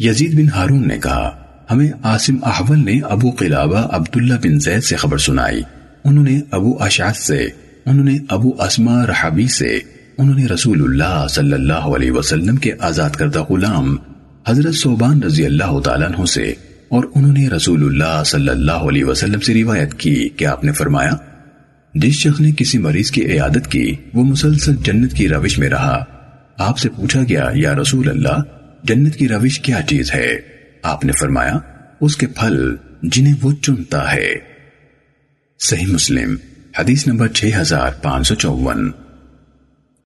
یزید بن ہارون نے کہا، ہمیں عاصم احول نے ابو قلابہ عبداللہ بن زید سے خبر سنائی۔ انہوں نے ابو اشعث سے، انہوں نے ابو اسما رحبی سے، انہوں نے رسول اللہ صلی اللہ علیہ وسلم کے آزاد کردہ غلام حضرت صوبان رضی اللہ تعالیٰ عنہ سے، اور انہوں نے رسول اللہ صلی اللہ علیہ وسلم سے روایت کی کہ آپ نے فرمایا، جس شخص نے کسی مریض کی عیادت کی، وہ مسلسل جنت کی روش میں رہا۔ آپ سے پوچھا گیا، یا رسول اللہ جنت کی روش کیا چیز ہے؟ آپ نے فرمایا، اس کے پھل جنہیں وہ چنتا ہے۔ صحیح مسلم، حدیث نمبر 6554